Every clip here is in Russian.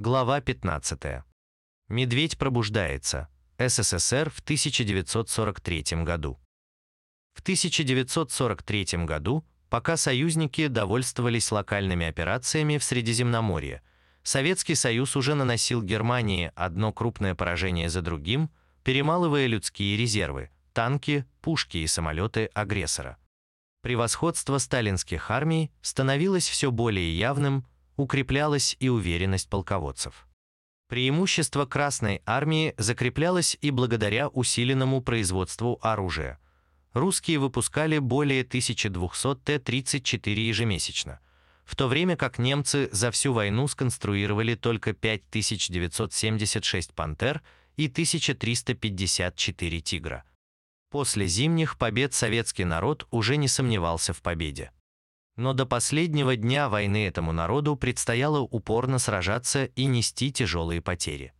Глава 15. Медведь пробуждается. СССР в 1943 году. В 1943 году, пока союзники довольствовались локальными операциями в Средиземноморье, Советский Союз уже наносил Германии одно крупное поражение за другим, перемалывая людские резервы, танки, пушки и самолеты агрессора. Превосходство сталинских армий становилось все более явным, укреплялась и уверенность полководцев. Преимущество Красной армии закреплялось и благодаря усиленному производству оружия. Русские выпускали более 1200 Т-34 ежемесячно, в то время как немцы за всю войну сконструировали только 5976 «Пантер» и 1354 «Тигра». После зимних побед советский народ уже не сомневался в победе. Но до последнего дня войны этому народу предстояло упорно сражаться и нести тяжелые потери.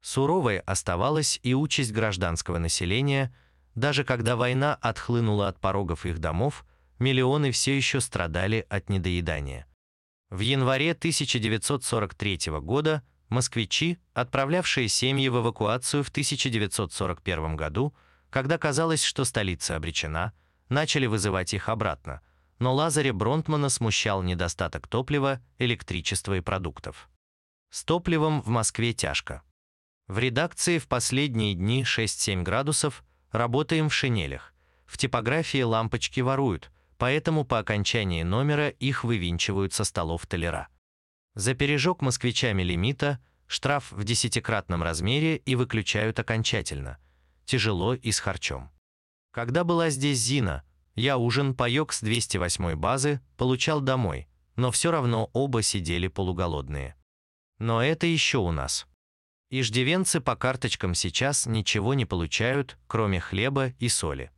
Суровой оставалась и участь гражданского населения, даже когда война отхлынула от порогов их домов, миллионы все еще страдали от недоедания. В январе 1943 года москвичи, отправлявшие семьи в эвакуацию в 1941 году, когда казалось, что столица обречена, начали вызывать их обратно – но Лазаря Бронтмана смущал недостаток топлива, электричества и продуктов. С топливом в Москве тяжко. В редакции в последние дни 6-7 градусов, работаем в шинелях. В типографии лампочки воруют, поэтому по окончании номера их вывинчивают со столов толера. За пережог москвичами лимита штраф в десятикратном размере и выключают окончательно. Тяжело и с харчом. Когда была здесь Зина, я ужин паёк с 208 базы получал домой, но все равно оба сидели полуголодные. Но это еще у нас. Иждивенцы по карточкам сейчас ничего не получают, кроме хлеба и соли.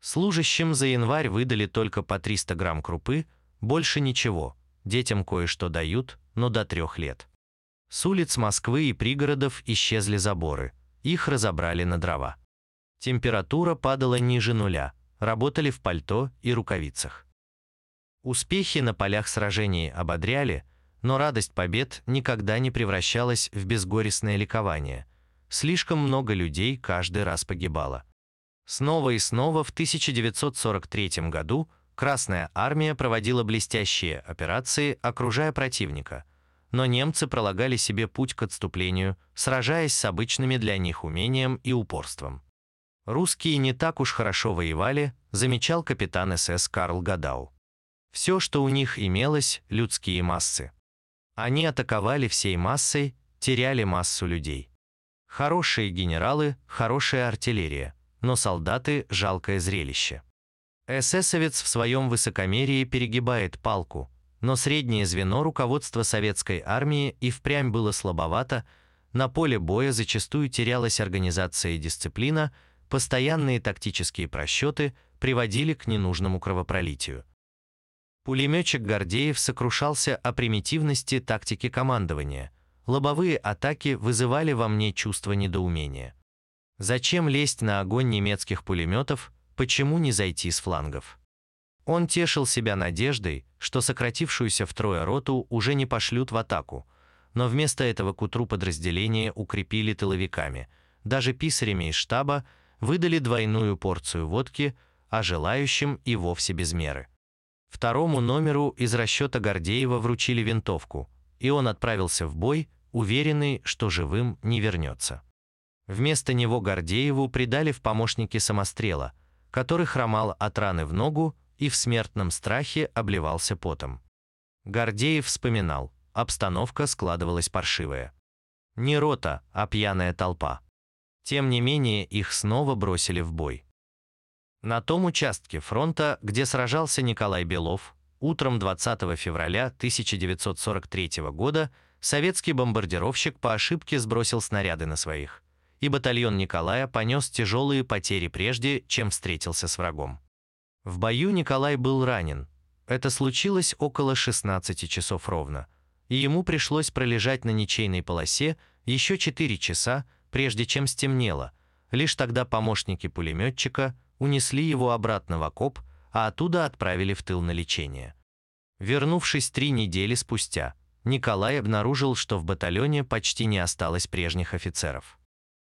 Служащим за январь выдали только по 300 грамм крупы, больше ничего, детям кое-что дают, но до трех лет. С улиц Москвы и пригородов исчезли заборы, их разобрали на дрова. Температура падала ниже нуля, работали в пальто и рукавицах. Успехи на полях сражений ободряли, но радость побед никогда не превращалась в безгорестное ликование. Слишком много людей каждый раз погибало. Снова и снова в 1943 году Красная армия проводила блестящие операции, окружая противника, но немцы пролагали себе путь к отступлению, сражаясь с обычными для них умением и упорством. Русские не так уж хорошо воевали, замечал капитан СС Карл Гадау. Все, что у них имелось, людские массы. Они атаковали всей массой, теряли массу людей. Хорошие генералы, хорошая артиллерия, но солдаты – жалкое зрелище. Эсэсовец в своем высокомерии перегибает палку, но среднее звено руководства советской армии и впрямь было слабовато, на поле боя зачастую терялась организация и дисциплина – Постоянные тактические просчеты приводили к ненужному кровопролитию. Пулеметчик Гордеев сокрушался о примитивности тактики командования. Лобовые атаки вызывали во мне чувство недоумения. Зачем лезть на огонь немецких пулеметов, почему не зайти с флангов? Он тешил себя надеждой, что сократившуюся втрое роту уже не пошлют в атаку, но вместо этого к утру подразделения укрепили тыловиками, даже писарями из штаба, выдали двойную порцию водки, а желающим и вовсе без меры. Второму номеру из расчета Гордеева вручили винтовку, и он отправился в бой, уверенный, что живым не вернется. Вместо него Гордееву придали в помощники самострела, который хромал от раны в ногу и в смертном страхе обливался потом. Гордеев вспоминал, обстановка складывалась паршивая. Не рота, а пьяная толпа. Тем не менее, их снова бросили в бой. На том участке фронта, где сражался Николай Белов, утром 20 февраля 1943 года советский бомбардировщик по ошибке сбросил снаряды на своих, и батальон Николая понес тяжелые потери прежде, чем встретился с врагом. В бою Николай был ранен. Это случилось около 16 часов ровно, и ему пришлось пролежать на ничейной полосе еще 4 часа, прежде чем стемнело. Лишь тогда помощники пулеметчика унесли его обратно в окоп, а оттуда отправили в тыл на лечение. Вернувшись три недели спустя, Николай обнаружил, что в батальоне почти не осталось прежних офицеров.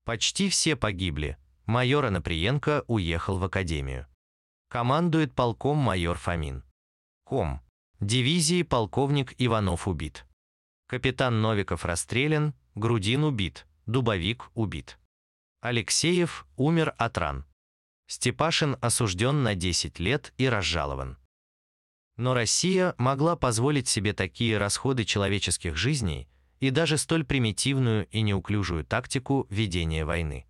Почти все погибли. Майор Анаприенко уехал в академию. Командует полком майор Фомин. Ком. Дивизии полковник Иванов убит. Капитан Новиков расстрелян, Грудин убит, Дубовик убит. Алексеев умер от ран. Степашин осужден на 10 лет и разжалован. Но Россия могла позволить себе такие расходы человеческих жизней и даже столь примитивную и неуклюжую тактику ведения войны.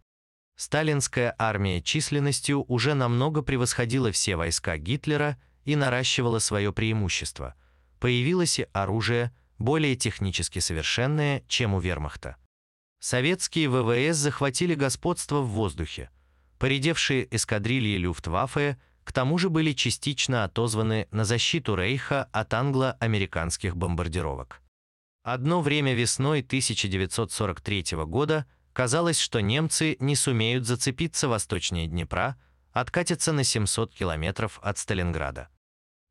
Сталинская армия численностью уже намного превосходила все войска Гитлера и наращивала свое преимущество. Появилось и оружие, более технически совершенное, чем у вермахта. Советские ВВС захватили господство в воздухе. Поредевшие эскадрильи Люфтваффе к тому же были частично отозваны на защиту Рейха от англо-американских бомбардировок. Одно время весной 1943 года казалось, что немцы не сумеют зацепиться восточнее Днепра, откатятся на 700 километров от Сталинграда.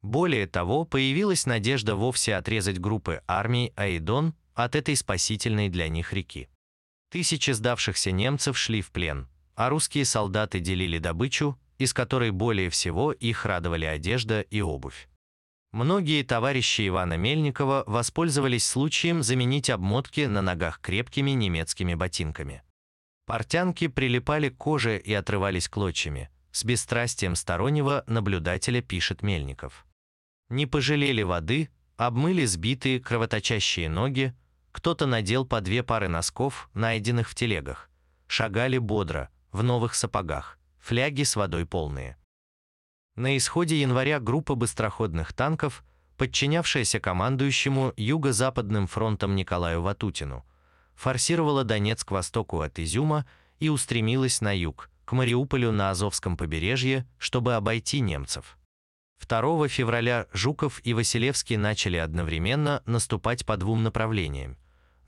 Более того, появилась надежда вовсе отрезать группы армий Аидон от этой спасительной для них реки. Тысячи сдавшихся немцев шли в плен, а русские солдаты делили добычу, из которой более всего их радовали одежда и обувь. Многие товарищи Ивана Мельникова воспользовались случаем заменить обмотки на ногах крепкими немецкими ботинками. Портянки прилипали к коже и отрывались клочьями. С бесстрастием стороннего наблюдателя пишет Мельников. Не пожалели воды, обмыли сбитые кровоточащие ноги, кто-то надел по две пары носков, найденных в телегах. Шагали бодро, в новых сапогах, фляги с водой полные. На исходе января группа быстроходных танков, подчинявшаяся командующему Юго-Западным фронтом Николаю Ватутину, форсировала Донецк к востоку от Изюма и устремилась на юг, к Мариуполю на Азовском побережье, чтобы обойти немцев. 2 февраля Жуков и Василевский начали одновременно наступать по двум направлениям.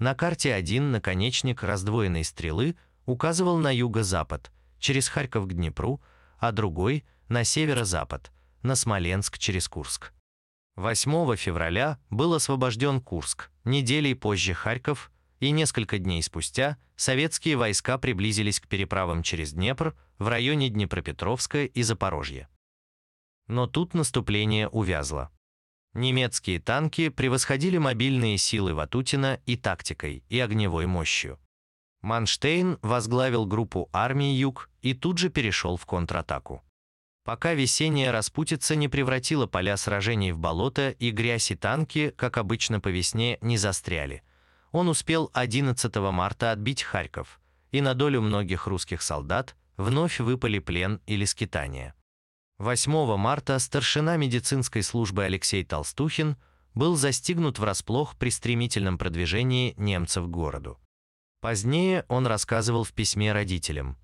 На карте один наконечник раздвоенной стрелы указывал на юго-запад, через Харьков к Днепру, а другой – на северо-запад, на Смоленск через Курск. 8 февраля был освобожден Курск, неделей позже Харьков, и несколько дней спустя советские войска приблизились к переправам через Днепр в районе Днепропетровска и Запорожья. Но тут наступление увязло. Немецкие танки превосходили мобильные силы Ватутина и тактикой, и огневой мощью. Манштейн возглавил группу армии «Юг» и тут же перешел в контратаку. Пока весенняя распутица не превратила поля сражений в болото и грязь и танки, как обычно по весне, не застряли, он успел 11 марта отбить Харьков, и на долю многих русских солдат вновь выпали плен или скитания. 8 марта старшина медицинской службы Алексей Толстухин был застигнут врасплох при стремительном продвижении немцев к городу. Позднее он рассказывал в письме родителям.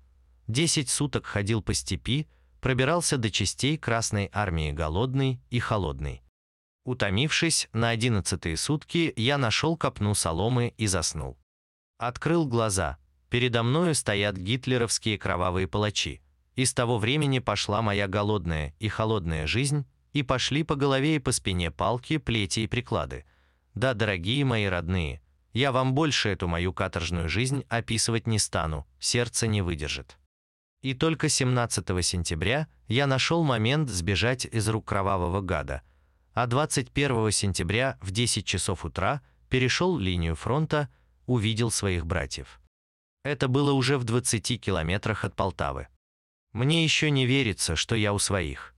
«Десять суток ходил по степи, пробирался до частей Красной армии голодный и холодный. Утомившись, на одиннадцатые сутки я нашел копну соломы и заснул. Открыл глаза. Передо мною стоят гитлеровские кровавые палачи. И с того времени пошла моя голодная и холодная жизнь, и пошли по голове и по спине палки, плети и приклады. Да, дорогие мои родные, я вам больше эту мою каторжную жизнь описывать не стану, сердце не выдержит. И только 17 сентября я нашел момент сбежать из рук кровавого гада, а 21 сентября в 10 часов утра перешел линию фронта, увидел своих братьев. Это было уже в 20 километрах от Полтавы. Мне еще не верится, что я у своих.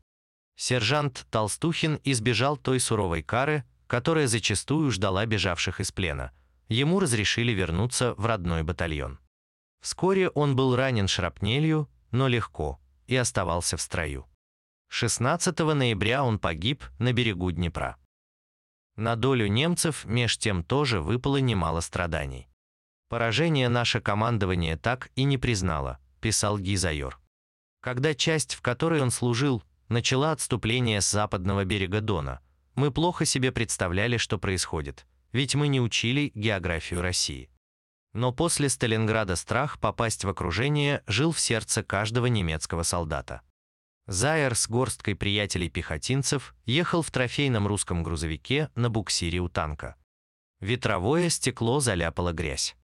Сержант Толстухин избежал той суровой кары, которая зачастую ждала бежавших из плена. Ему разрешили вернуться в родной батальон. Вскоре он был ранен шрапнелью, но легко, и оставался в строю. 16 ноября он погиб на берегу Днепра. На долю немцев меж тем тоже выпало немало страданий. Поражение наше командование так и не признало, писал Гизайор. Когда часть, в которой он служил, начала отступление с западного берега Дона, мы плохо себе представляли, что происходит, ведь мы не учили географию России. Но после Сталинграда страх попасть в окружение жил в сердце каждого немецкого солдата. Зайер с горсткой приятелей-пехотинцев ехал в трофейном русском грузовике на буксире у танка. Ветровое стекло заляпало грязь.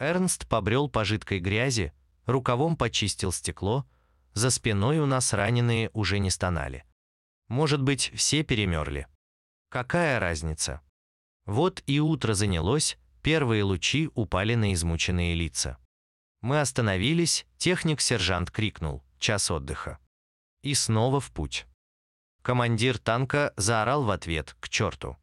Эрнст побрел по жидкой грязи, рукавом почистил стекло, за спиной у нас раненые уже не стонали. Может быть, все перемерли. Какая разница? Вот и утро занялось, первые лучи упали на измученные лица. Мы остановились, техник-сержант крикнул «Час отдыха». И снова в путь. Командир танка заорал в ответ «К черту».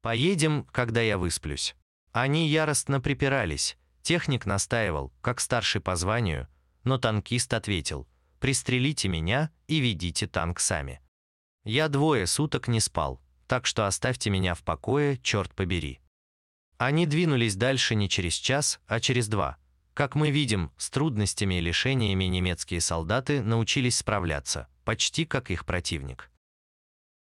«Поедем, когда я высплюсь». Они яростно припирались, техник настаивал, как старший по званию, но танкист ответил «Пристрелите меня и ведите танк сами». Я двое суток не спал, так что оставьте меня в покое, черт побери. Они двинулись дальше не через час, а через два. Как мы видим, с трудностями и лишениями немецкие солдаты научились справляться, почти как их противник.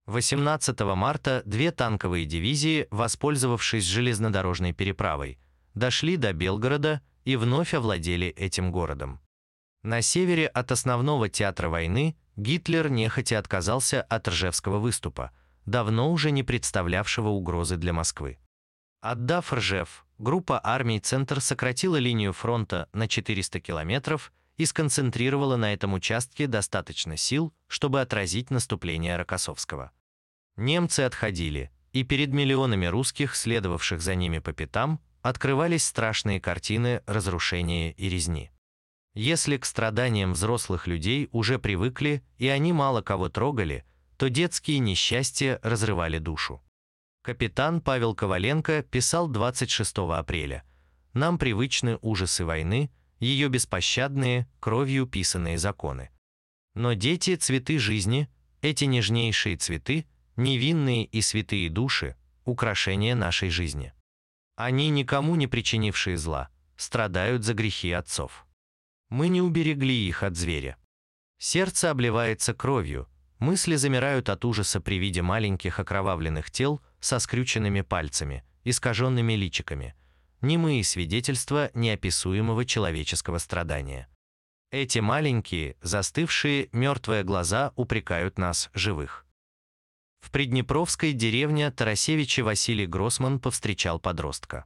18 марта две танковые дивизии, воспользовавшись железнодорожной переправой, дошли до Белгорода и вновь овладели этим городом. На севере от основного театра войны Гитлер нехотя отказался от Ржевского выступа, давно уже не представлявшего угрозы для Москвы. Отдав Ржев, группа армий «Центр» сократила линию фронта на 400 километров и сконцентрировала на этом участке достаточно сил, чтобы отразить наступление Рокоссовского. Немцы отходили, и перед миллионами русских, следовавших за ними по пятам, открывались страшные картины разрушения и резни. Если к страданиям взрослых людей уже привыкли и они мало кого трогали, то детские несчастья разрывали душу. Капитан Павел Коваленко писал 26 апреля. «Нам привычны ужасы войны, ее беспощадные, кровью писанные законы. Но дети – цветы жизни, эти нежнейшие цветы, невинные и святые души – украшения нашей жизни. Они, никому не причинившие зла, страдают за грехи отцов. Мы не уберегли их от зверя. Сердце обливается кровью, мысли замирают от ужаса при виде маленьких окровавленных тел со скрюченными пальцами, искаженными личиками, немые свидетельства неописуемого человеческого страдания. Эти маленькие, застывшие, мертвые глаза упрекают нас, живых. В Приднепровской деревне Тарасевича Василий Гроссман повстречал подростка.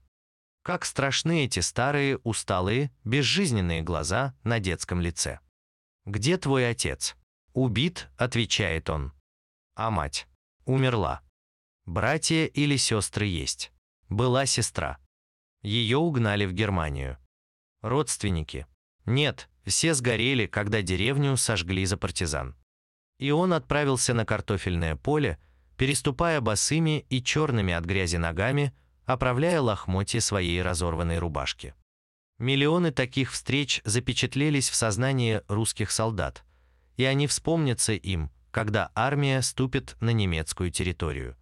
Как страшны эти старые, усталые, безжизненные глаза на детском лице. «Где твой отец?» «Убит», — отвечает он. «А мать?» «Умерла». «Братья или сестры есть?» «Была сестра». Ее угнали в Германию. Родственники? Нет, все сгорели, когда деревню сожгли за партизан. И он отправился на картофельное поле, переступая босыми и черными от грязи ногами, оправляя лохмотья своей разорванной рубашки. Миллионы таких встреч запечатлелись в сознании русских солдат, и они вспомнятся им, когда армия ступит на немецкую территорию.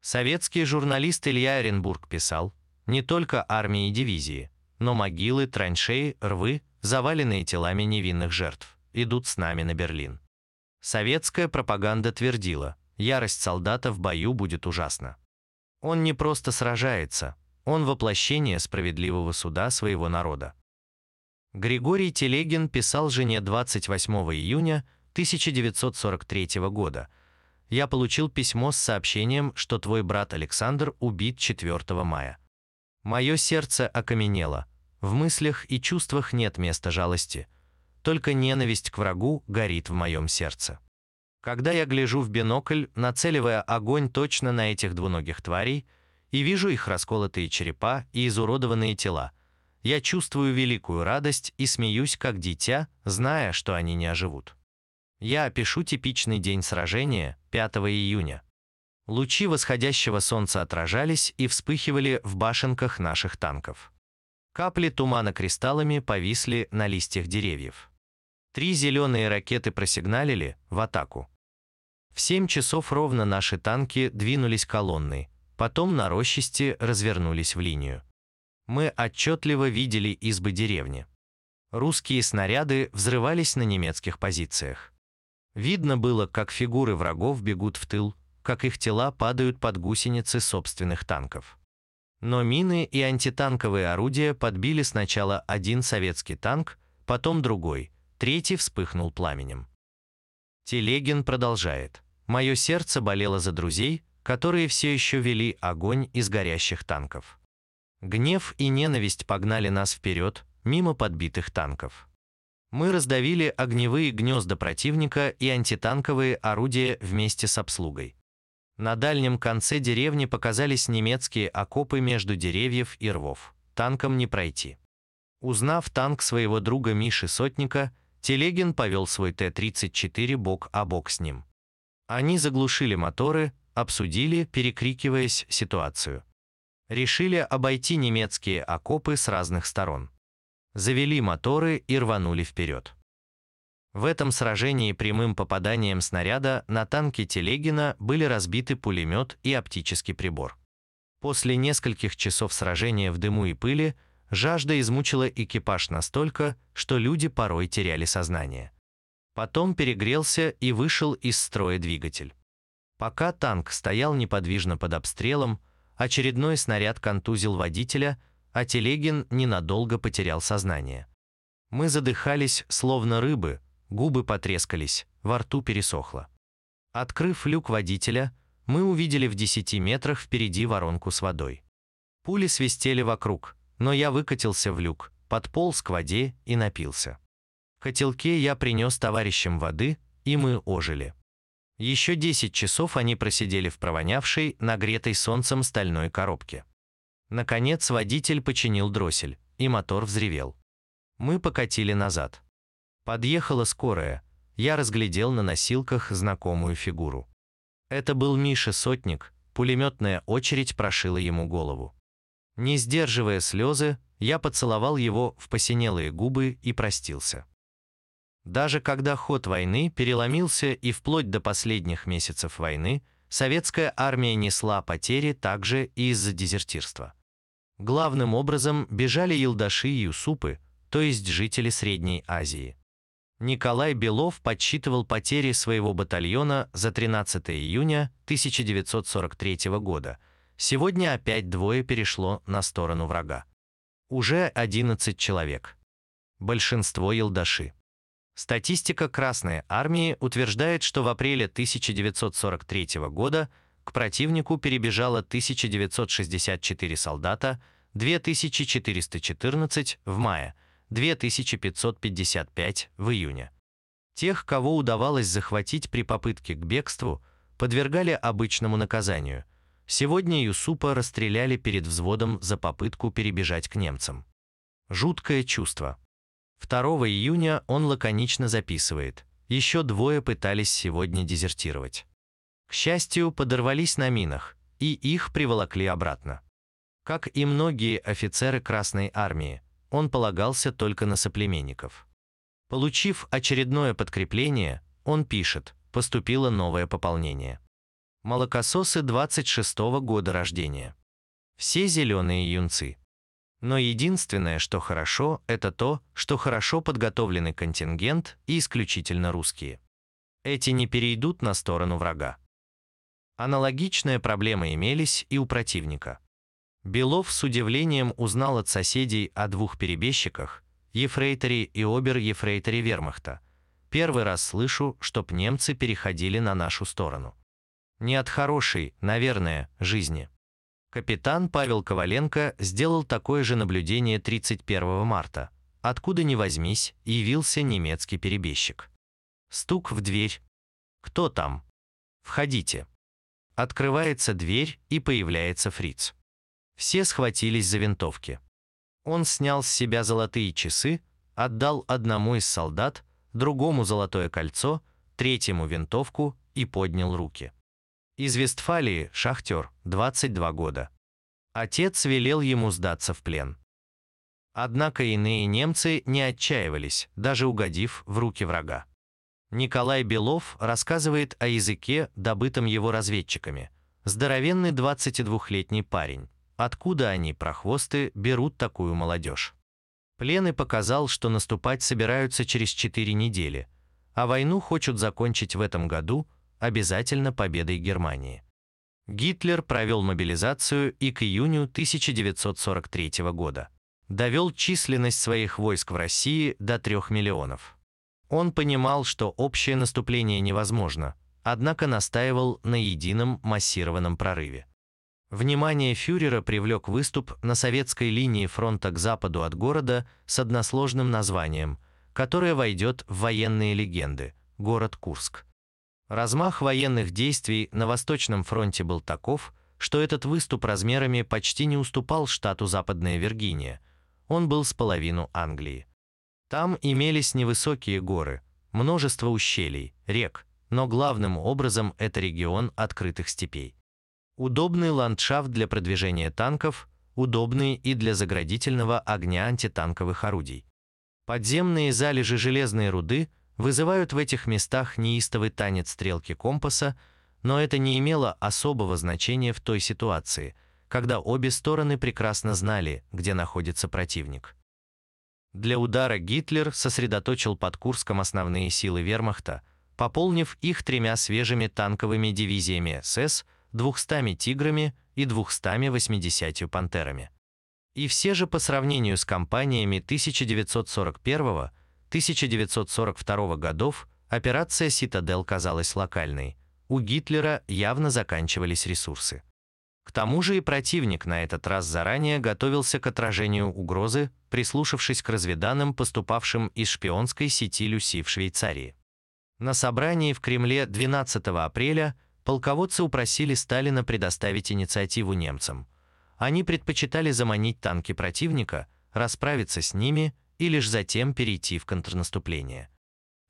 Советский журналист Илья Оренбург писал, не только армии и дивизии, но могилы, траншеи, рвы, заваленные телами невинных жертв, идут с нами на Берлин. Советская пропаганда твердила, ярость солдата в бою будет ужасна. Он не просто сражается, он воплощение справедливого суда своего народа. Григорий Телегин писал жене 28 июня 1943 года. «Я получил письмо с сообщением, что твой брат Александр убит 4 мая. Мое сердце окаменело, в мыслях и чувствах нет места жалости, только ненависть к врагу горит в моем сердце. Когда я гляжу в бинокль, нацеливая огонь точно на этих двуногих тварей, и вижу их расколотые черепа и изуродованные тела, я чувствую великую радость и смеюсь как дитя, зная, что они не оживут. Я опишу типичный день сражения, 5 июня. Лучи восходящего солнца отражались и вспыхивали в башенках наших танков. Капли тумана кристаллами повисли на листьях деревьев. Три зеленые ракеты просигналили в атаку. В 7 часов ровно наши танки двинулись колонной, потом на рощисте развернулись в линию. Мы отчетливо видели избы деревни. Русские снаряды взрывались на немецких позициях. Видно было, как фигуры врагов бегут в тыл, как их тела падают под гусеницы собственных танков. Но мины и антитанковые орудия подбили сначала один советский танк, потом другой – Третий вспыхнул пламенем. Телегин продолжает. «Мое сердце болело за друзей, которые все еще вели огонь из горящих танков. Гнев и ненависть погнали нас вперед, мимо подбитых танков. Мы раздавили огневые гнезда противника и антитанковые орудия вместе с обслугой. На дальнем конце деревни показались немецкие окопы между деревьев и рвов. Танком не пройти. Узнав танк своего друга Миши Сотника, Телегин повел свой Т-34 бок о бок с ним. Они заглушили моторы, обсудили, перекрикиваясь, ситуацию. Решили обойти немецкие окопы с разных сторон. Завели моторы и рванули вперед. В этом сражении прямым попаданием снаряда на танке Телегина были разбиты пулемет и оптический прибор. После нескольких часов сражения в дыму и пыли жажда измучила экипаж настолько, что люди порой теряли сознание. Потом перегрелся и вышел из строя двигатель. Пока танк стоял неподвижно под обстрелом, очередной снаряд контузил водителя, а Телегин ненадолго потерял сознание. Мы задыхались, словно рыбы, губы потрескались, во рту пересохло. Открыв люк водителя, мы увидели в 10 метрах впереди воронку с водой. Пули свистели вокруг, но я выкатился в люк, подполз к воде и напился. В котелке я принес товарищам воды, и мы ожили. Еще 10 часов они просидели в провонявшей, нагретой солнцем стальной коробке. Наконец водитель починил дроссель, и мотор взревел. Мы покатили назад. Подъехала скорая, я разглядел на носилках знакомую фигуру. Это был Миша Сотник, пулеметная очередь прошила ему голову. Не сдерживая слезы, я поцеловал его в посинелые губы и простился. Даже когда ход войны переломился и вплоть до последних месяцев войны, советская армия несла потери также и из-за дезертирства. Главным образом бежали елдаши и юсупы, то есть жители Средней Азии. Николай Белов подсчитывал потери своего батальона за 13 июня 1943 года. Сегодня опять двое перешло на сторону врага. Уже 11 человек. Большинство елдаши. Статистика Красной Армии утверждает, что в апреле 1943 года к противнику перебежало 1964 солдата, 2414 в мае, 2555 в июне. Тех, кого удавалось захватить при попытке к бегству, подвергали обычному наказанию. Сегодня Юсупа расстреляли перед взводом за попытку перебежать к немцам. Жуткое чувство. 2 июня он лаконично записывает. Еще двое пытались сегодня дезертировать. К счастью, подорвались на минах, и их приволокли обратно. Как и многие офицеры Красной Армии, он полагался только на соплеменников. Получив очередное подкрепление, он пишет, поступило новое пополнение. Молокососы 26 -го года рождения. Все зеленые юнцы. Но единственное, что хорошо, это то, что хорошо подготовленный контингент и исключительно русские. Эти не перейдут на сторону врага. Аналогичные проблемы имелись и у противника. Белов с удивлением узнал от соседей о двух перебежчиках, ефрейторе и обер-ефрейторе вермахта. Первый раз слышу, чтоб немцы переходили на нашу сторону. Не от хорошей, наверное, жизни. Капитан Павел Коваленко сделал такое же наблюдение 31 марта. Откуда ни возьмись, явился немецкий перебежчик. Стук в дверь. «Кто там?» «Входите». Открывается дверь, и появляется фриц. Все схватились за винтовки. Он снял с себя золотые часы, отдал одному из солдат, другому золотое кольцо, третьему винтовку и поднял руки. Из Вестфалии, шахтер, 22 года. Отец велел ему сдаться в плен. Однако иные немцы не отчаивались, даже угодив в руки врага. Николай Белов рассказывает о языке, добытом его разведчиками. Здоровенный 22-летний парень. Откуда они, прохвосты, берут такую молодежь? Плены показал, что наступать собираются через 4 недели, а войну хочут закончить в этом году – обязательно победой Германии. Гитлер провел мобилизацию и к июню 1943 года довел численность своих войск в России до 3 миллионов. Он понимал, что общее наступление невозможно, однако настаивал на едином массированном прорыве. Внимание фюрера привлек выступ на советской линии фронта к западу от города с односложным названием, которое войдет в военные легенды – город Курск. Размах военных действий на Восточном фронте был таков, что этот выступ размерами почти не уступал штату Западная Виргиния. Он был с половину Англии. Там имелись невысокие горы, множество ущелий, рек, но главным образом это регион открытых степей. Удобный ландшафт для продвижения танков, удобный и для заградительного огня антитанковых орудий. Подземные залежи железной руды вызывают в этих местах неистовый танец стрелки компаса, но это не имело особого значения в той ситуации, когда обе стороны прекрасно знали, где находится противник. Для удара Гитлер сосредоточил под Курском основные силы вермахта, пополнив их тремя свежими танковыми дивизиями СС, 200 «Тиграми» и 280 «Пантерами». И все же по сравнению с кампаниями 1941-1942 годов операция «Ситадел» казалась локальной. У Гитлера явно заканчивались ресурсы. К тому же и противник на этот раз заранее готовился к отражению угрозы, прислушавшись к разведанным, поступавшим из шпионской сети Люси в Швейцарии. На собрании в Кремле 12 апреля полководцы упросили Сталина предоставить инициативу немцам. Они предпочитали заманить танки противника, расправиться с ними и лишь затем перейти в контрнаступление.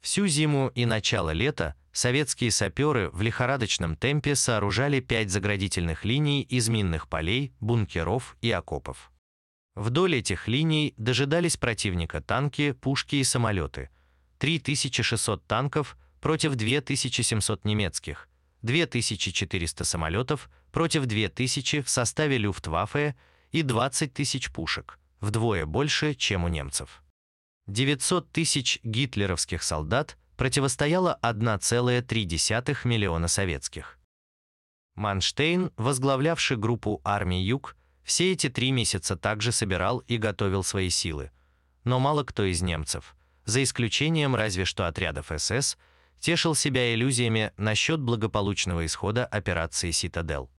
Всю зиму и начало лета советские саперы в лихорадочном темпе сооружали пять заградительных линий из минных полей, бункеров и окопов. Вдоль этих линий дожидались противника танки, пушки и самолеты. 3600 танков против 2700 немецких, 2400 самолетов против 2000 в составе Люфтваффе и 20 тысяч пушек, вдвое больше, чем у немцев. 900 тысяч гитлеровских солдат противостояло 1,3 миллиона советских. Манштейн, возглавлявший группу армий Юг, все эти три месяца также собирал и готовил свои силы. Но мало кто из немцев, за исключением разве что отрядов СС, тешил себя иллюзиями насчет благополучного исхода операции «Ситадел».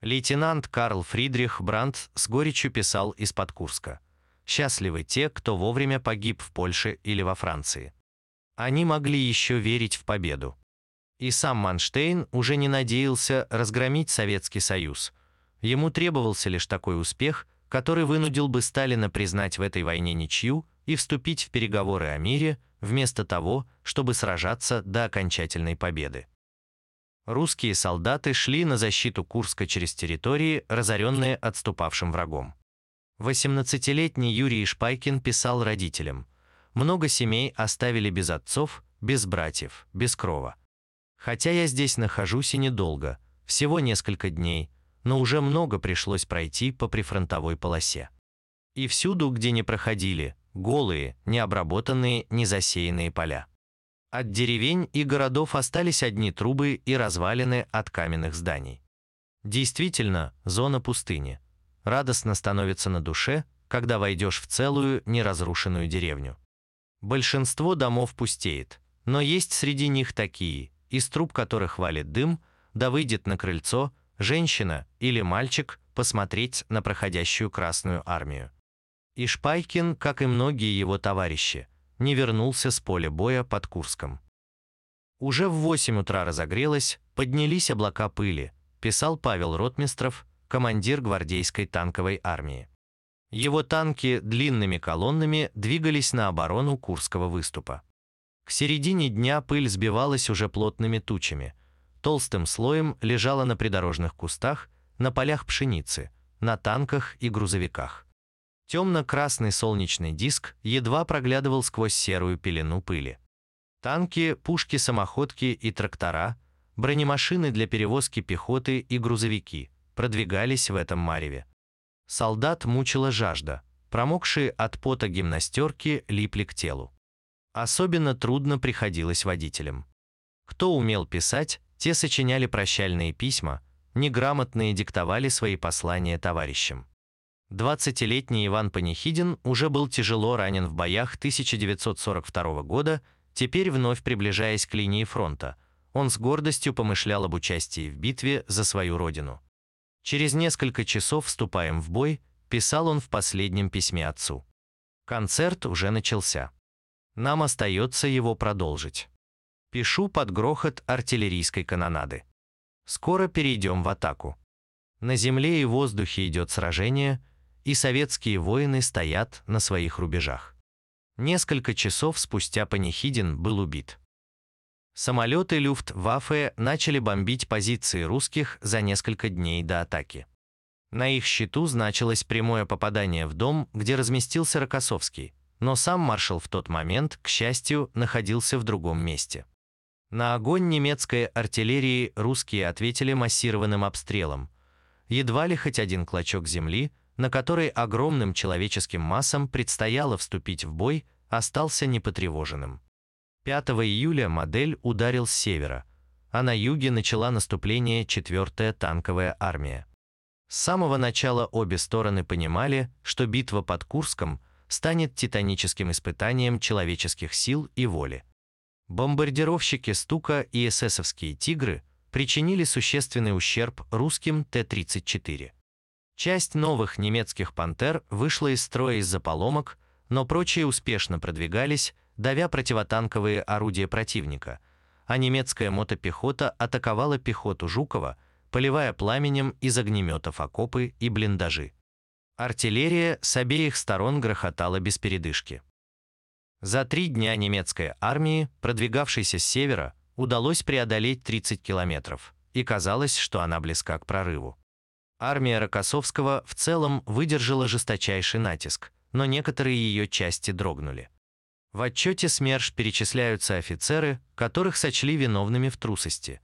Лейтенант Карл Фридрих Брандт с горечью писал из-под Курска. «Счастливы те, кто вовремя погиб в Польше или во Франции. Они могли еще верить в победу. И сам Манштейн уже не надеялся разгромить Советский Союз. Ему требовался лишь такой успех, который вынудил бы Сталина признать в этой войне ничью и вступить в переговоры о мире, вместо того, чтобы сражаться до окончательной победы. Русские солдаты шли на защиту Курска через территории, разоренные отступавшим врагом. 18-летний Юрий Шпайкин писал родителям – много семей оставили без отцов, без братьев, без крова. Хотя я здесь нахожусь и недолго, всего несколько дней, но уже много пришлось пройти по прифронтовой полосе. И всюду, где не проходили, голые, необработанные, незасеянные поля. От деревень и городов остались одни трубы и развалины от каменных зданий. Действительно, зона пустыни. Радостно становится на душе, когда войдешь в целую неразрушенную деревню. Большинство домов пустеет, но есть среди них такие, из труб которых валит дым, да выйдет на крыльцо женщина или мальчик посмотреть на проходящую Красную армию. И Шпайкин, как и многие его товарищи, не вернулся с поля боя под Курском. Уже в 8 утра разогрелось, поднялись облака пыли, писал Павел Ротмистров, командир гвардейской танковой армии. Его танки длинными колоннами двигались на оборону Курского выступа. К середине дня пыль сбивалась уже плотными тучами. Толстым слоем лежала на придорожных кустах, на полях пшеницы, на танках и грузовиках. Темно-красный солнечный диск едва проглядывал сквозь серую пелену пыли. Танки, пушки-самоходки и трактора, бронемашины для перевозки пехоты и грузовики продвигались в этом мареве. Солдат мучила жажда. Промокшие от пота гимнастерки липли к телу. Особенно трудно приходилось водителям. Кто умел писать, те сочиняли прощальные письма, неграмотные диктовали свои послания товарищам. 20-летний Иван Панихидин уже был тяжело ранен в боях 1942 года, теперь вновь приближаясь к линии фронта. Он с гордостью помышлял об участии в битве за свою родину. Через несколько часов вступаем в бой, писал он в последнем письме отцу. Концерт уже начался. Нам остается его продолжить. Пишу под грохот артиллерийской канонады. Скоро перейдем в атаку. На земле и воздухе идет сражение, и советские воины стоят на своих рубежах. Несколько часов спустя Панихидин был убит. Самолеты Люфтваффе начали бомбить позиции русских за несколько дней до атаки. На их счету значилось прямое попадание в дом, где разместился Рокоссовский, но сам маршал в тот момент, к счастью, находился в другом месте. На огонь немецкой артиллерии русские ответили массированным обстрелом. Едва ли хоть один клочок земли, на который огромным человеческим массам предстояло вступить в бой, остался непотревоженным. 5 июля модель ударил с севера, а на юге начала наступление 4-я танковая армия. С самого начала обе стороны понимали, что битва под Курском станет титаническим испытанием человеческих сил и воли. Бомбардировщики «Стука» и эсэсовские «Тигры» причинили существенный ущерб русским Т-34. Часть новых немецких «Пантер» вышла из строя из-за поломок, но прочие успешно продвигались, давя противотанковые орудия противника, а немецкая мотопехота атаковала пехоту Жукова, поливая пламенем из огнеметов окопы и блиндажи. Артиллерия с обеих сторон грохотала без передышки. За три дня немецкой армии, продвигавшейся с севера, удалось преодолеть 30 километров, и казалось, что она близка к прорыву. Армия Рокоссовского в целом выдержала жесточайший натиск, но некоторые ее части дрогнули. В отчете СМЕРШ перечисляются офицеры, которых сочли виновными в трусости.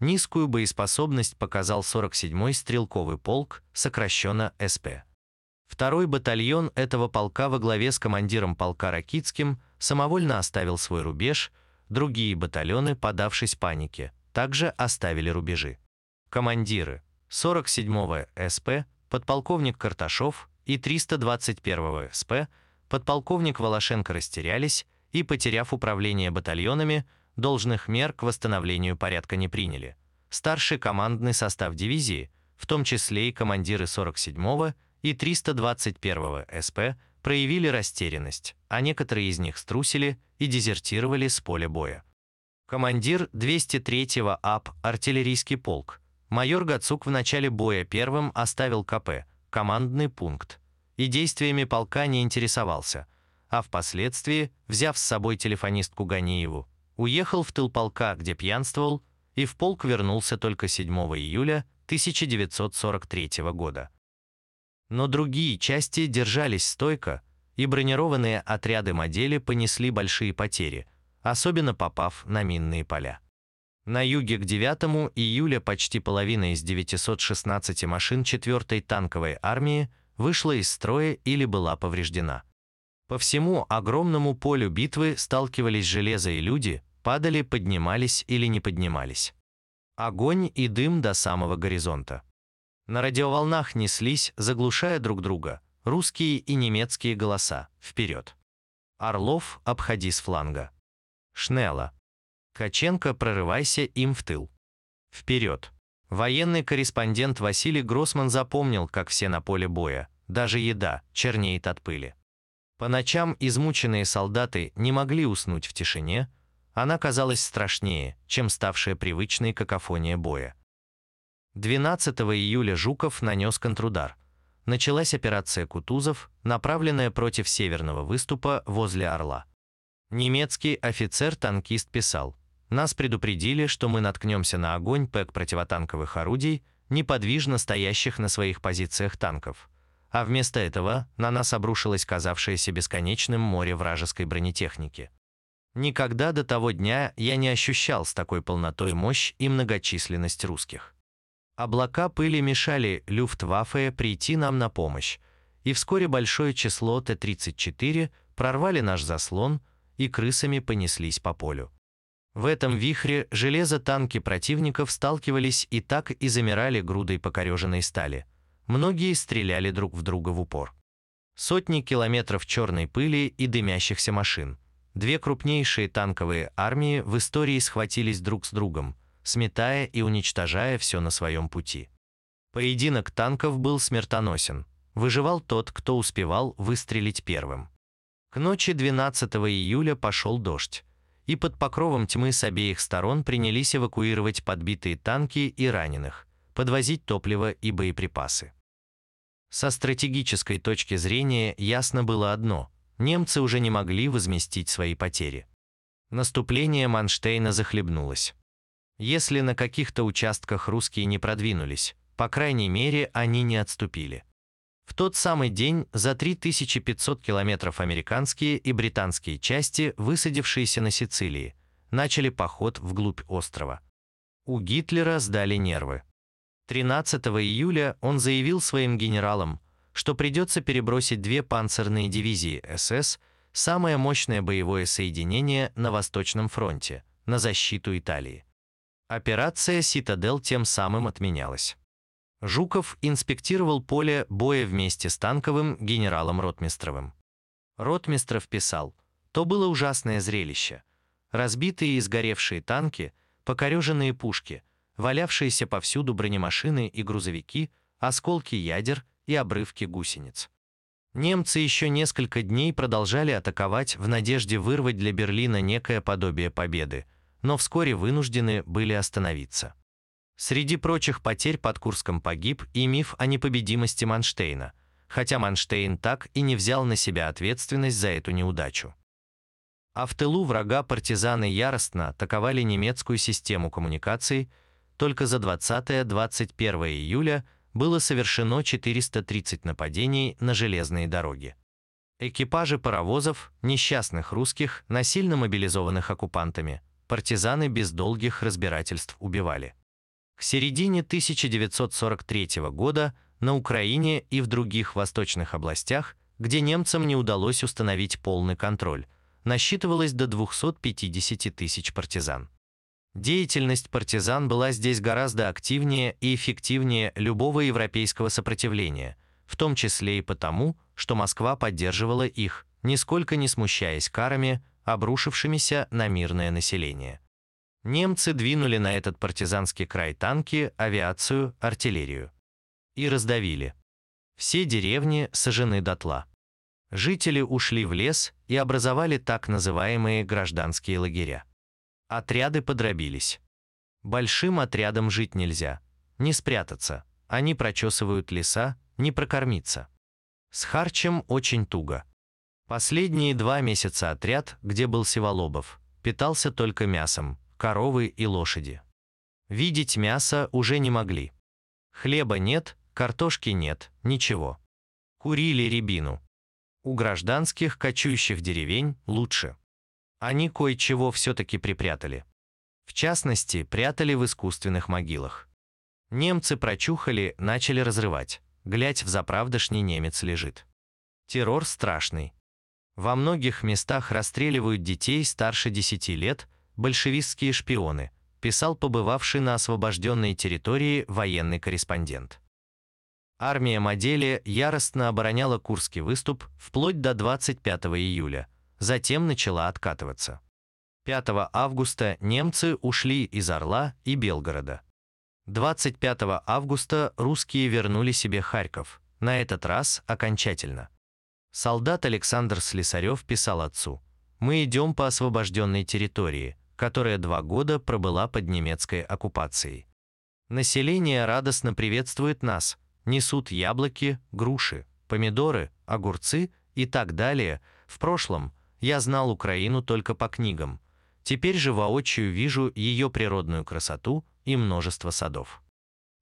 Низкую боеспособность показал 47-й стрелковый полк, сокращенно СП. Второй батальон этого полка во главе с командиром полка Ракитским самовольно оставил свой рубеж, другие батальоны, подавшись панике, также оставили рубежи. Командиры 47-го СП, подполковник Карташов и 321-го СП, подполковник Волошенко растерялись и, потеряв управление батальонами, должных мер к восстановлению порядка не приняли. Старший командный состав дивизии, в том числе и командиры 47-го и 321 СП проявили растерянность, а некоторые из них струсили и дезертировали с поля боя. Командир 203-го АП артиллерийский полк, майор Гацук в начале боя первым оставил КП, командный пункт, и действиями полка не интересовался, а впоследствии, взяв с собой телефонистку Ганиеву, уехал в тыл полка, где пьянствовал, и в полк вернулся только 7 июля 1943 года. Но другие части держались стойко, и бронированные отряды модели понесли большие потери, особенно попав на минные поля. На юге к 9 июля почти половина из 916 машин 4-й танковой армии вышла из строя или была повреждена. По всему огромному полю битвы сталкивались железо и люди, падали, поднимались или не поднимались. Огонь и дым до самого горизонта. На радиоволнах неслись, заглушая друг друга, русские и немецкие голоса «Вперед!». Орлов, обходи с фланга. Шнелла. Каченко, прорывайся им в тыл. Вперед! Военный корреспондент Василий Гроссман запомнил, как все на поле боя, даже еда, чернеет от пыли. По ночам измученные солдаты не могли уснуть в тишине, она казалась страшнее, чем ставшая привычной какофония боя. 12 июля Жуков нанес контрудар. Началась операция «Кутузов», направленная против северного выступа возле Орла. Немецкий офицер-танкист писал, «Нас предупредили, что мы наткнемся на огонь ПЭК противотанковых орудий, неподвижно стоящих на своих позициях танков. А вместо этого на нас обрушилось казавшееся бесконечным море вражеской бронетехники. Никогда до того дня я не ощущал с такой полнотой мощь и многочисленность русских. Облака пыли мешали Люфтваффе прийти нам на помощь, и вскоре большое число Т-34 прорвали наш заслон и крысами понеслись по полю. В этом вихре железо-танки противников сталкивались и так и замирали грудой покореженной стали. Многие стреляли друг в друга в упор. Сотни километров черной пыли и дымящихся машин. Две крупнейшие танковые армии в истории схватились друг с другом – сметая и уничтожая все на своем пути. Поединок танков был смертоносен. Выживал тот, кто успевал выстрелить первым. К ночи 12 июля пошел дождь, и под покровом тьмы с обеих сторон принялись эвакуировать подбитые танки и раненых, подвозить топливо и боеприпасы. Со стратегической точки зрения ясно было одно – немцы уже не могли возместить свои потери. Наступление Манштейна захлебнулось. Если на каких-то участках русские не продвинулись, по крайней мере, они не отступили. В тот самый день за 3500 километров американские и британские части, высадившиеся на Сицилии, начали поход вглубь острова. У Гитлера сдали нервы. 13 июля он заявил своим генералам, что придется перебросить две панцирные дивизии СС, самое мощное боевое соединение на Восточном фронте, на защиту Италии. Операция «Ситадел» тем самым отменялась. Жуков инспектировал поле боя вместе с танковым генералом Ротмистровым. Ротмистров писал, «То было ужасное зрелище. Разбитые и сгоревшие танки, покореженные пушки – валявшиеся повсюду бронемашины и грузовики, осколки ядер и обрывки гусениц. Немцы еще несколько дней продолжали атаковать в надежде вырвать для Берлина некое подобие победы, но вскоре вынуждены были остановиться. Среди прочих потерь под Курском погиб и миф о непобедимости Манштейна, хотя Манштейн так и не взял на себя ответственность за эту неудачу. А в тылу врага партизаны яростно атаковали немецкую систему коммуникаций, только за 20-21 июля было совершено 430 нападений на железные дороги. Экипажи паровозов, несчастных русских, насильно мобилизованных оккупантами, партизаны без долгих разбирательств убивали. К середине 1943 года на Украине и в других восточных областях, где немцам не удалось установить полный контроль, насчитывалось до 250 тысяч партизан. Деятельность партизан была здесь гораздо активнее и эффективнее любого европейского сопротивления, в том числе и потому, что Москва поддерживала их, нисколько не смущаясь карами, обрушившимися на мирное население. Немцы двинули на этот партизанский край танки, авиацию, артиллерию. И раздавили. Все деревни сожжены дотла. Жители ушли в лес и образовали так называемые гражданские лагеря. Отряды подробились. Большим отрядом жить нельзя. Не спрятаться. Они прочесывают леса, не прокормиться. С харчем очень туго. Последние два месяца отряд, где был Сиволобов, питался только мясом, коровы и лошади. Видеть мясо уже не могли. Хлеба нет, картошки нет, ничего. Курили рябину. У гражданских кочующих деревень лучше. Они кое-чего все-таки припрятали. В частности, прятали в искусственных могилах. Немцы прочухали, начали разрывать. Глядь, в заправдошний немец лежит. Террор страшный. Во многих местах расстреливают детей старше 10 лет, большевистские шпионы, писал побывавший на освобожденной территории военный корреспондент. Армия Маделия яростно обороняла Курский выступ вплоть до 25 июля, затем начала откатываться. 5 августа немцы ушли из Орла и Белгорода. 25 августа русские вернули себе Харьков, на этот раз окончательно. Солдат Александр Слесарев писал отцу, «Мы идем по освобожденной территории, которая два года пробыла под немецкой оккупацией. Население радостно приветствует нас, несут яблоки, груши, помидоры, огурцы и так далее. В прошлом – я знал Украину только по книгам. Теперь же воочию вижу ее природную красоту и множество садов.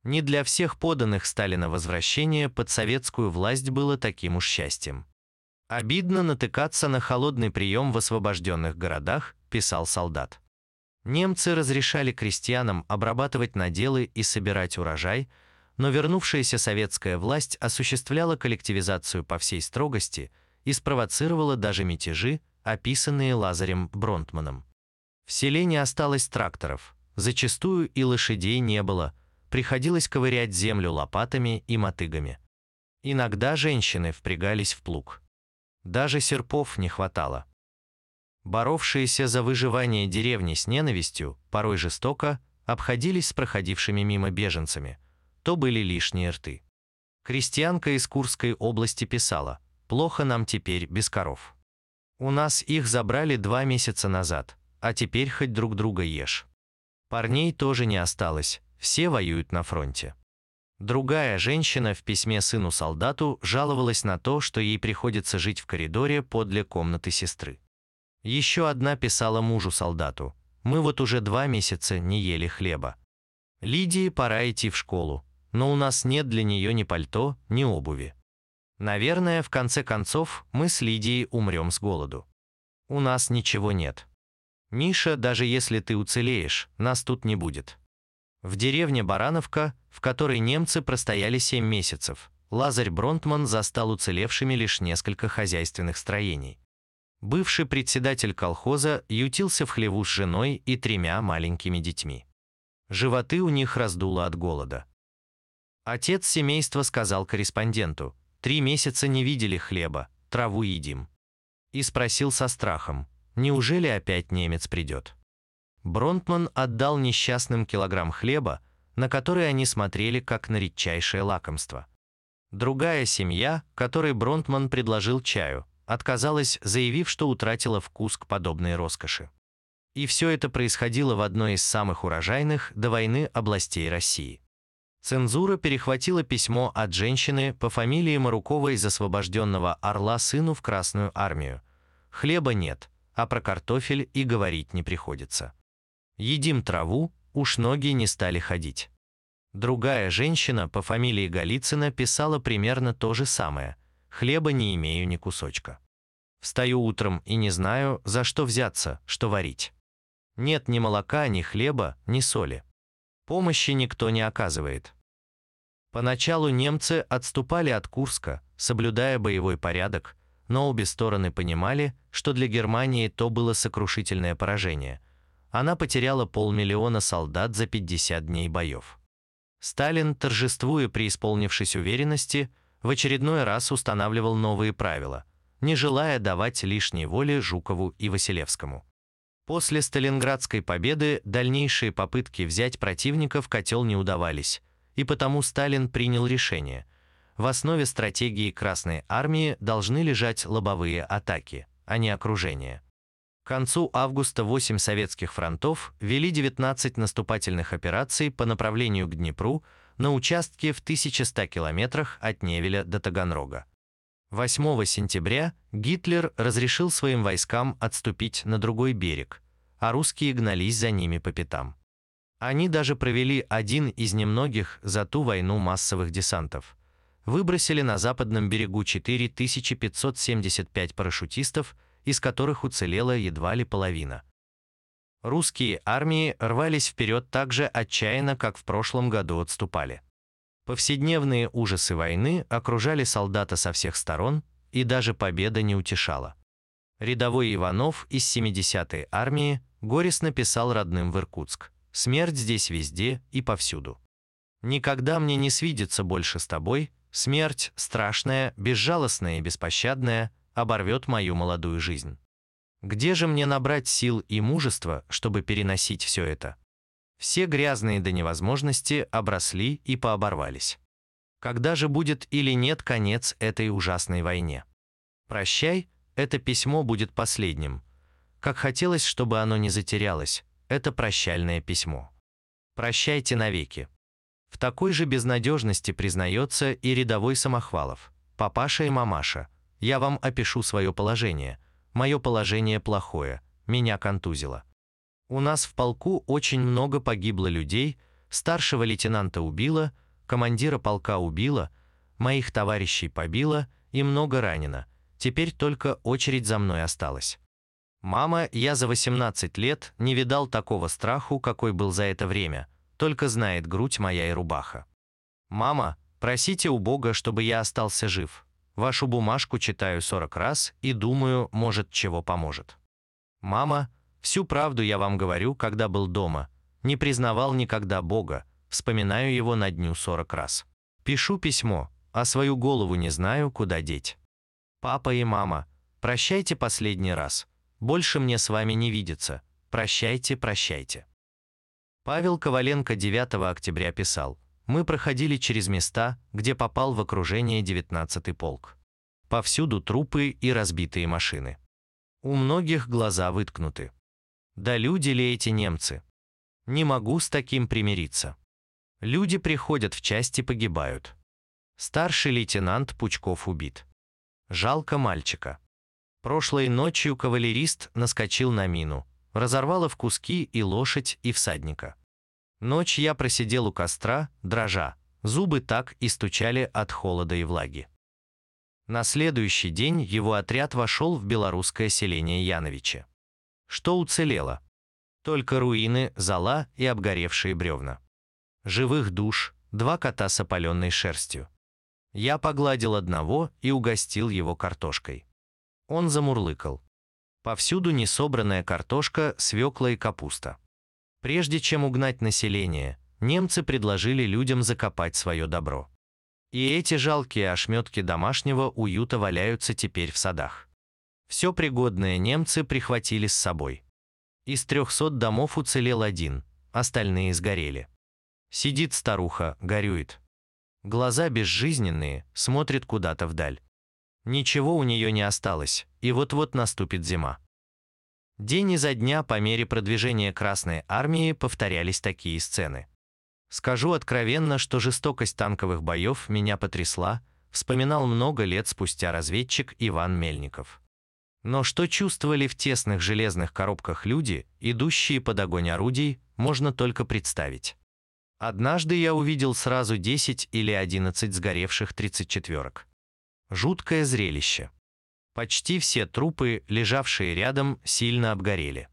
Не для всех поданных Сталина возвращение под советскую власть было таким уж счастьем. «Обидно натыкаться на холодный прием в освобожденных городах», писал солдат. Немцы разрешали крестьянам обрабатывать наделы и собирать урожай, но вернувшаяся советская власть осуществляла коллективизацию по всей строгости и спровоцировала даже мятежи, описанные Лазарем Бронтманом. В селе не осталось тракторов, зачастую и лошадей не было, приходилось ковырять землю лопатами и мотыгами. Иногда женщины впрягались в плуг. Даже серпов не хватало. Боровшиеся за выживание деревни с ненавистью, порой жестоко, обходились с проходившими мимо беженцами. то были лишние рты. Крестьянка из Курской области писала, «Плохо нам теперь без коров. У нас их забрали два месяца назад, а теперь хоть друг друга ешь. Парней тоже не осталось, все воюют на фронте». Другая женщина в письме сыну-солдату жаловалась на то, что ей приходится жить в коридоре подле комнаты сестры. Еще одна писала мужу-солдату, «Мы вот уже два месяца не ели хлеба. Лидии пора идти в школу, но у нас нет для нее ни пальто, ни обуви. Наверное, в конце концов, мы с Лидией умрем с голоду. У нас ничего нет. Миша, даже если ты уцелеешь, нас тут не будет. В деревне Барановка, в которой немцы простояли 7 месяцев, Лазарь Бронтман застал уцелевшими лишь несколько хозяйственных строений. Бывший председатель колхоза ютился в хлеву с женой и тремя маленькими детьми. Животы у них раздуло от голода. Отец семейства сказал корреспонденту, «Три месяца не видели хлеба, траву едим». И спросил со страхом, «Неужели опять немец придет?» Бронтман отдал несчастным килограмм хлеба, на который они смотрели как на редчайшее лакомство. Другая семья, которой Бронтман предложил чаю, отказалась, заявив, что утратила вкус к подобной роскоши. И все это происходило в одной из самых урожайных до войны областей России. Цензура перехватила письмо от женщины по фамилии Маруковой из освобожденного Орла сыну в Красную армию. Хлеба нет, а про картофель и говорить не приходится. Едим траву, уж ноги не стали ходить. Другая женщина по фамилии Голицына писала примерно то же самое. Хлеба не имею ни кусочка. Встаю утром и не знаю, за что взяться, что варить. Нет ни молока, ни хлеба, ни соли. Помощи никто не оказывает. Поначалу немцы отступали от Курска, соблюдая боевой порядок, но обе стороны понимали, что для Германии то было сокрушительное поражение – она потеряла полмиллиона солдат за 50 дней боев. Сталин, торжествуя при исполнившись уверенности, в очередной раз устанавливал новые правила, не желая давать лишней воли Жукову и Василевскому. После Сталинградской победы дальнейшие попытки взять противника в котел не удавались, и потому Сталин принял решение. В основе стратегии Красной Армии должны лежать лобовые атаки, а не окружение. К концу августа 8 советских фронтов вели 19 наступательных операций по направлению к Днепру на участке в 1100 километрах от Невеля до Таганрога. 8 сентября Гитлер разрешил своим войскам отступить на другой берег, а русские гнались за ними по пятам. Они даже провели один из немногих за ту войну массовых десантов. Выбросили на западном берегу 4575 парашютистов – из которых уцелела едва ли половина. Русские армии рвались вперед так же отчаянно, как в прошлом году отступали. Повседневные ужасы войны окружали солдата со всех сторон, и даже победа не утешала. Рядовой Иванов из 70-й армии горестно писал родным в Иркутск. «Смерть здесь везде и повсюду. Никогда мне не свидится больше с тобой, смерть страшная, безжалостная и беспощадная, оборвет мою молодую жизнь. Где же мне набрать сил и мужества, чтобы переносить все это? Все грязные до невозможности обросли и пооборвались. Когда же будет или нет конец этой ужасной войне? Прощай, это письмо будет последним. Как хотелось, чтобы оно не затерялось, это прощальное письмо. Прощайте навеки. В такой же безнадежности признается и рядовой Самохвалов, папаша и мамаша – я вам опишу свое положение. Мое положение плохое, меня контузило. У нас в полку очень много погибло людей, старшего лейтенанта убило, командира полка убило, моих товарищей побило и много ранено. Теперь только очередь за мной осталась. Мама, я за 18 лет не видал такого страху, какой был за это время, только знает грудь моя и рубаха. Мама, просите у Бога, чтобы я остался жив. Вашу бумажку читаю 40 раз и думаю, может, чего поможет. Мама, всю правду я вам говорю, когда был дома. Не признавал никогда Бога, вспоминаю его на дню 40 раз. Пишу письмо, а свою голову не знаю, куда деть. Папа и мама, прощайте последний раз. Больше мне с вами не видеться. Прощайте, прощайте. Павел Коваленко 9 октября писал, мы проходили через места, где попал в окружение 19-й полк. Повсюду трупы и разбитые машины. У многих глаза выткнуты. Да люди ли эти немцы? Не могу с таким примириться. Люди приходят в части, погибают. Старший лейтенант Пучков убит. Жалко мальчика. Прошлой ночью кавалерист наскочил на мину, разорвало в куски и лошадь, и всадника. Ночь я просидел у костра, дрожа, зубы так и стучали от холода и влаги. На следующий день его отряд вошел в белорусское селение Яновичи. Что уцелело? Только руины, зола и обгоревшие бревна. Живых душ, два кота с опаленной шерстью. Я погладил одного и угостил его картошкой. Он замурлыкал. Повсюду несобранная картошка, свекла и капуста. Прежде чем угнать население, немцы предложили людям закопать свое добро. И эти жалкие ошметки домашнего уюта валяются теперь в садах. Все пригодное немцы прихватили с собой. Из 300 домов уцелел один, остальные сгорели. Сидит старуха, горюет. Глаза безжизненные, смотрит куда-то вдаль. Ничего у нее не осталось, и вот-вот наступит зима. День изо дня по мере продвижения Красной Армии повторялись такие сцены. Скажу откровенно, что жестокость танковых боев меня потрясла, вспоминал много лет спустя разведчик Иван Мельников. Но что чувствовали в тесных железных коробках люди, идущие под огонь орудий, можно только представить. Однажды я увидел сразу 10 или 11 сгоревших 34-ок. Жуткое зрелище. Почти все трупы, лежавшие рядом, сильно обгорели.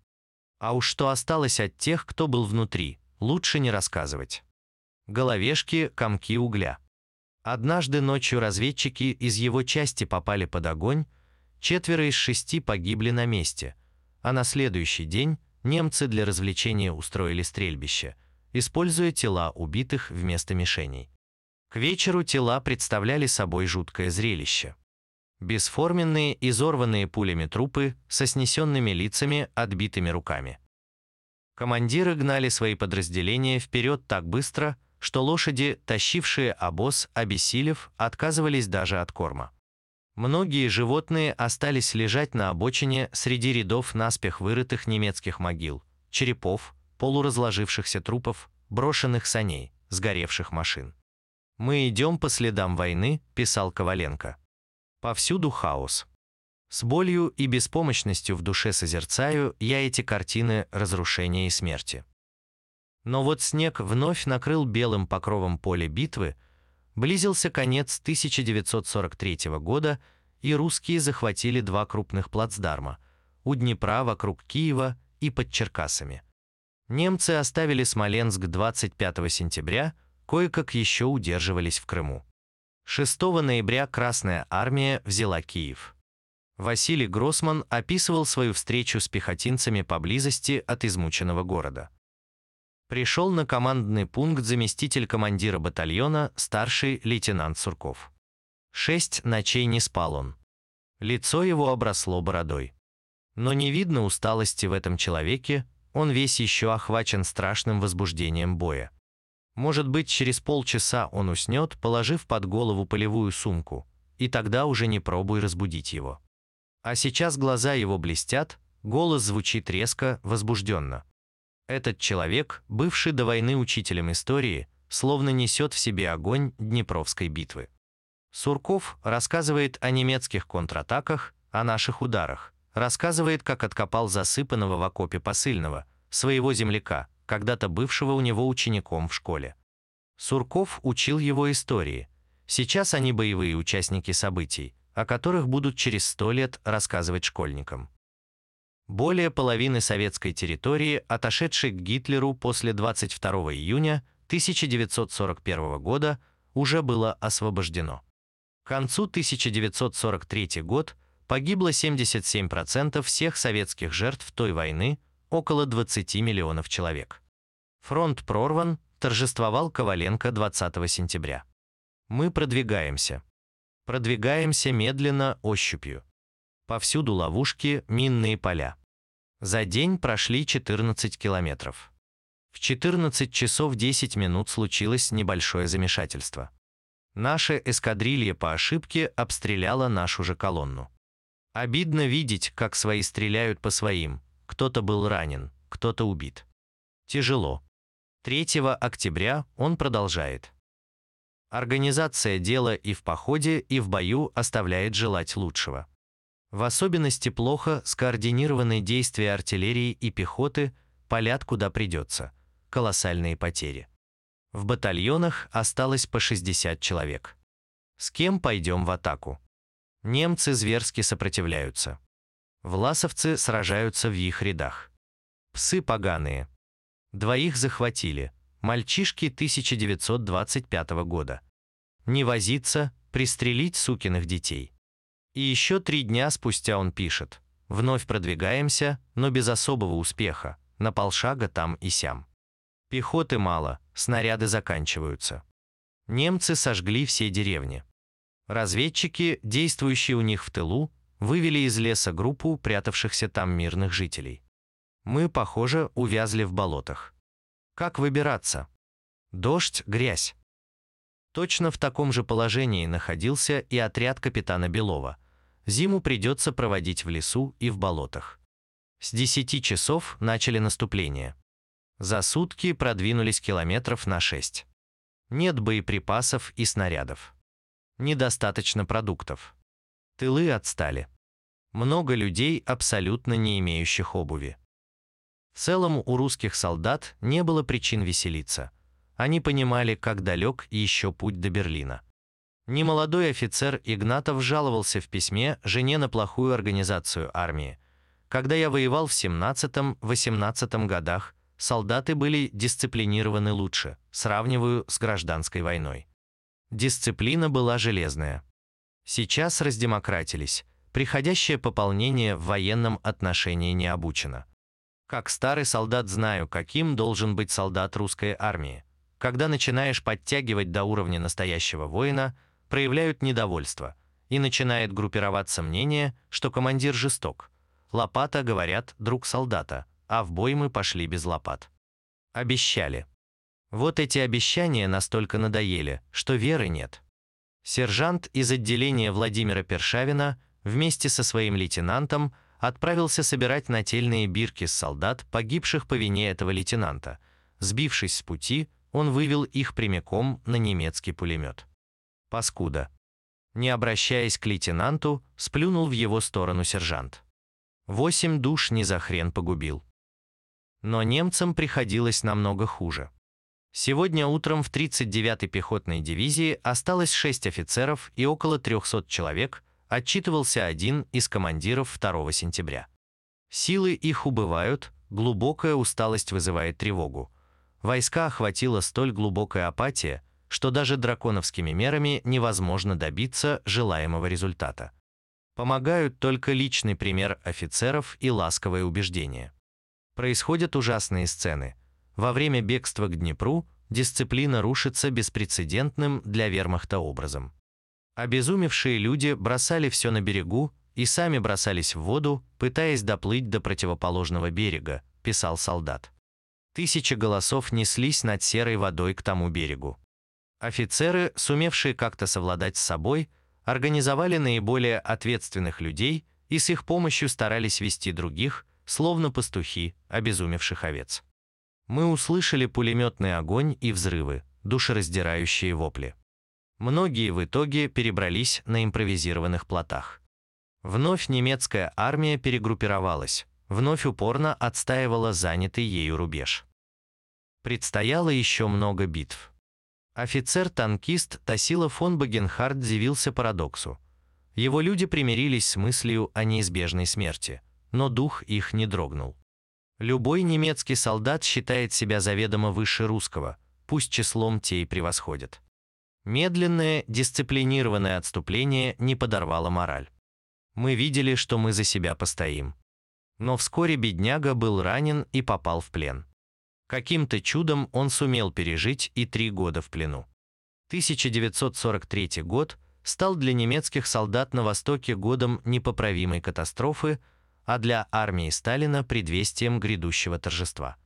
А уж что осталось от тех, кто был внутри, лучше не рассказывать. Головешки, комки угля. Однажды ночью разведчики из его части попали под огонь, четверо из шести погибли на месте, а на следующий день немцы для развлечения устроили стрельбище – используя тела убитых вместо мишеней. К вечеру тела представляли собой жуткое зрелище. Бесформенные, изорванные пулями трупы со снесенными лицами, отбитыми руками. Командиры гнали свои подразделения вперед так быстро, что лошади, тащившие обоз, обессилев, отказывались даже от корма. Многие животные остались лежать на обочине среди рядов наспех вырытых немецких могил, черепов, полуразложившихся трупов, брошенных саней, сгоревших машин. «Мы идем по следам войны», – писал Коваленко. «Повсюду хаос. С болью и беспомощностью в душе созерцаю я эти картины разрушения и смерти. Но вот снег вновь накрыл белым покровом поле битвы, близился конец 1943 года, и русские захватили два крупных плацдарма – у Днепра вокруг Киева и под Черкасами. Немцы оставили Смоленск 25 сентября, кое-как еще удерживались в Крыму. 6 ноября Красная армия взяла Киев. Василий Гроссман описывал свою встречу с пехотинцами поблизости от измученного города. Пришел на командный пункт заместитель командира батальона, старший лейтенант Сурков. Шесть ночей не спал он. Лицо его обросло бородой. Но не видно усталости в этом человеке, он весь еще охвачен страшным возбуждением боя. Может быть, через полчаса он уснет, положив под голову полевую сумку, и тогда уже не пробуй разбудить его. А сейчас глаза его блестят, голос звучит резко, возбужденно. Этот человек, бывший до войны учителем истории, словно несет в себе огонь Днепровской битвы. Сурков рассказывает о немецких контратаках, о наших ударах, Рассказывает, как откопал засыпанного в окопе посыльного, своего земляка, когда-то бывшего у него учеником в школе. Сурков учил его истории. Сейчас они боевые участники событий, о которых будут через сто лет рассказывать школьникам. Более половины советской территории, отошедшей к Гитлеру после 22 июня 1941 года, уже было освобождено. К концу 1943 год погибло 77% всех советских жертв той войны, около 20 миллионов человек. Фронт прорван, торжествовал Коваленко 20 сентября. Мы продвигаемся. Продвигаемся медленно, ощупью. Повсюду ловушки, минные поля. За день прошли 14 километров. В 14 часов 10 минут случилось небольшое замешательство. Наша эскадрилья по ошибке обстреляла нашу же колонну. Обидно видеть, как свои стреляют по своим. Кто-то был ранен, кто-то убит. Тяжело. 3 октября он продолжает. Организация дела и в походе, и в бою оставляет желать лучшего. В особенности плохо скоординированы действия артиллерии и пехоты, полят куда придется. Колоссальные потери. В батальонах осталось по 60 человек. С кем пойдем в атаку? Немцы зверски сопротивляются. Власовцы сражаются в их рядах. Псы поганые. Двоих захватили. Мальчишки 1925 года. Не возиться, пристрелить сукиных детей. И еще три дня спустя он пишет. Вновь продвигаемся, но без особого успеха, на полшага там и сям. Пехоты мало, снаряды заканчиваются. Немцы сожгли все деревни. Разведчики, действующие у них в тылу, вывели из леса группу прятавшихся там мирных жителей. Мы, похоже, увязли в болотах. Как выбираться? Дождь, грязь. Точно в таком же положении находился и отряд капитана Белова – Зиму придется проводить в лесу и в болотах. С 10 часов начали наступление. За сутки продвинулись километров на 6. Нет боеприпасов и снарядов. Недостаточно продуктов. Тылы отстали. Много людей, абсолютно не имеющих обуви. В целом у русских солдат не было причин веселиться. Они понимали, как далек еще путь до Берлина. Немолодой офицер Игнатов жаловался в письме жене на плохую организацию армии. Когда я воевал в 17-18 годах, солдаты были дисциплинированы лучше, сравниваю с гражданской войной. Дисциплина была железная. Сейчас раздемократились, приходящее пополнение в военном отношении не обучено. Как старый солдат знаю, каким должен быть солдат русской армии. Когда начинаешь подтягивать до уровня настоящего воина – проявляют недовольство, и начинает группироваться мнение, что командир жесток. Лопата, говорят, друг солдата, а в бой мы пошли без лопат. Обещали. Вот эти обещания настолько надоели, что веры нет. Сержант из отделения Владимира Першавина вместе со своим лейтенантом отправился собирать нательные бирки с солдат, погибших по вине этого лейтенанта. Сбившись с пути, он вывел их прямиком на немецкий пулемет паскуда. Не обращаясь к лейтенанту, сплюнул в его сторону сержант. Восемь душ не за хрен погубил. Но немцам приходилось намного хуже. Сегодня утром в 39-й пехотной дивизии осталось 6 офицеров и около 300 человек, отчитывался один из командиров 2 сентября. Силы их убывают, глубокая усталость вызывает тревогу. Войска охватила столь глубокая апатия, что даже драконовскими мерами невозможно добиться желаемого результата. Помогают только личный пример офицеров и ласковое убеждение. Происходят ужасные сцены. Во время бегства к Днепру дисциплина рушится беспрецедентным для вермахта образом. Обезумевшие люди бросали все на берегу и сами бросались в воду, пытаясь доплыть до противоположного берега, писал солдат. Тысячи голосов неслись над серой водой к тому берегу. Офицеры, сумевшие как-то совладать с собой, организовали наиболее ответственных людей и с их помощью старались вести других, словно пастухи, обезумевших овец. Мы услышали пулеметный огонь и взрывы, душераздирающие вопли. Многие в итоге перебрались на импровизированных плотах. Вновь немецкая армия перегруппировалась, вновь упорно отстаивала занятый ею рубеж. Предстояло еще много битв. Офицер-танкист Тасила фон Багенхард дивился парадоксу. Его люди примирились с мыслью о неизбежной смерти, но дух их не дрогнул. Любой немецкий солдат считает себя заведомо выше русского, пусть числом те и превосходят. Медленное, дисциплинированное отступление не подорвало мораль. Мы видели, что мы за себя постоим. Но вскоре бедняга был ранен и попал в плен. Каким-то чудом он сумел пережить и три года в плену. 1943 год стал для немецких солдат на Востоке годом непоправимой катастрофы, а для армии Сталина предвестием грядущего торжества.